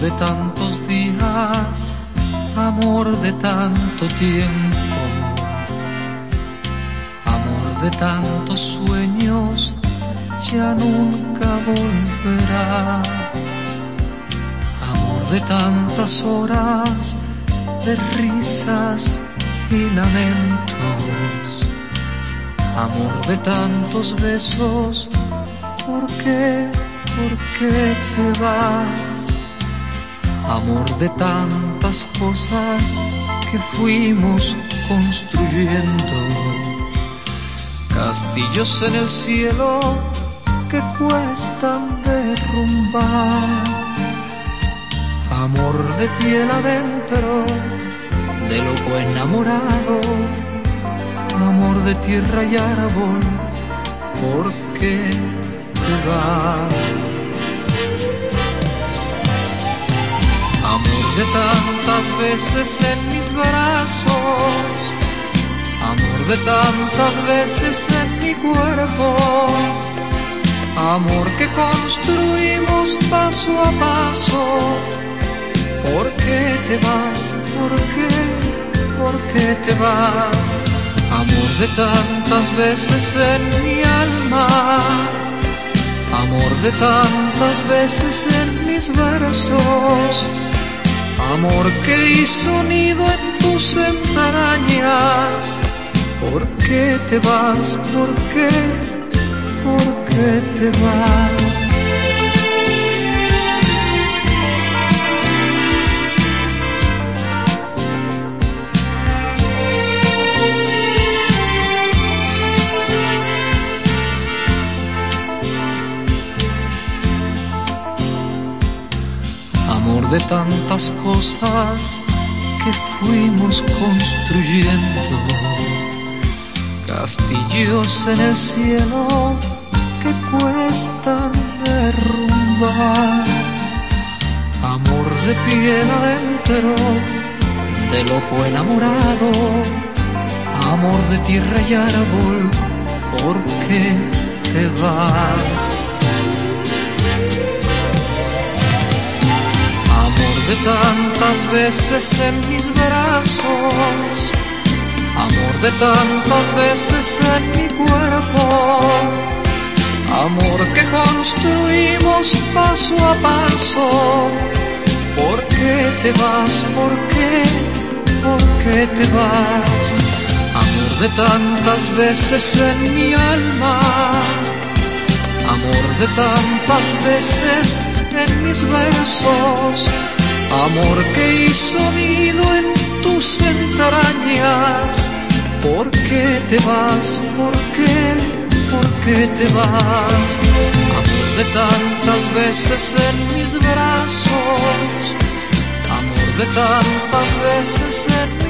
de tantos días, amor de tanto tiempo, amor de tantos sueños, ya nunca volverá. Amor de tantas horas, de risas y lamentos, amor de tantos besos, ¿por qué, por qué te vas? Amor de tantas cosas que fuimos construyendo, castillos en el cielo que cuestan derrumbar, amor de piel adentro, de loco enamorado, amor de tierra y árbol, ¿por qué te vas? De tantas veces en mis brazos, amor de tantas veces en mi cuerpo, amor que construimos paso a paso. ¿Por qué te vas? ¿Por qué? ¿Por qué te vas? Amor de tantas veces en mi alma, amor de tantas veces en mis versos amor que hizo nido en tus entrañas. ¿Por qué te vas? ¿Por qué? ¿Por qué te vas? De tantas cosas que fuimos construyendo. Castillos en el cielo que cuestan derrumbar. Amor de piel adentro, de loco enamorado. Amor de tierra y árbol, ¿por qué te vas? Tantas veces en mis brazos, amor de tantas veces en mi cuerpo, amor que construimos paso a paso. ¿Por qué te vas? ¿Por qué? ¿Por qué te vas? Amor de tantas veces en mi alma, amor de tantas veces en mis versos amor que hizo nido en tus entrañas. ¿Por qué te vas? ¿Por qué? ¿Por qué te vas? Amor de tantas veces en mis brazos, amor de tantas veces en mi